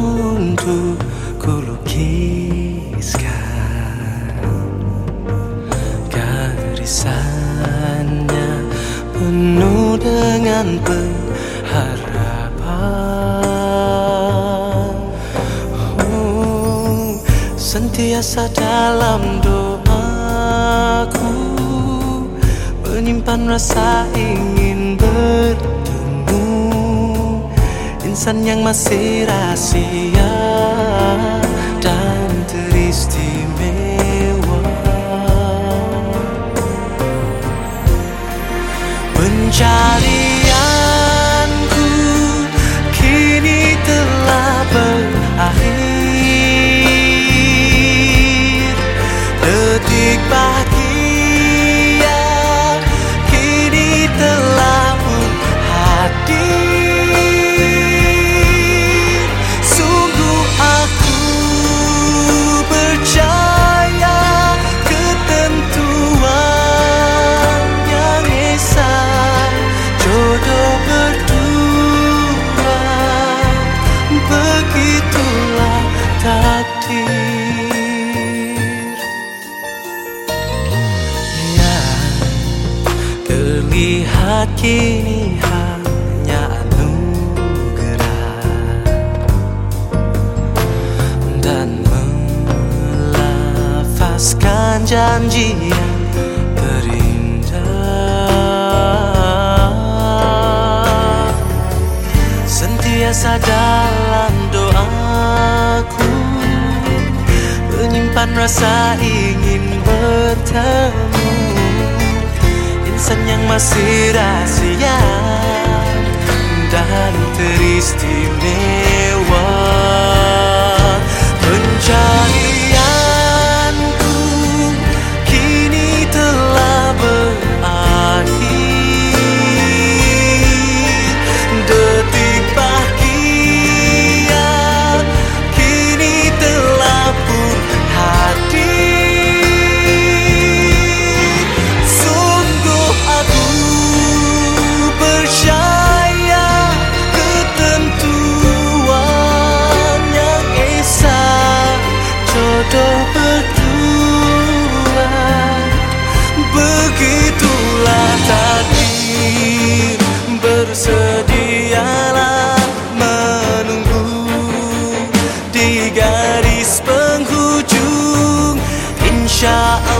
untuk kulukiskan. Garisannya penuh dengan pengharapan. Oh, Sentiasa dalam doaku Menyimpan rasa ingin Insan yang masih rahasia dan teristimewa. Pencarianku kini telah berakhir. Detik bahagia kini telah pun hadir terlihat kini hanya anugerah. Dan melafazkan janji yang terindah. Sentiasa dalam doaku Menyimpan rasa ingin bertemu Insan yang masih rahasia Begitulah takdir Bersedialah menunggu Di garis penghujung. Insya Allah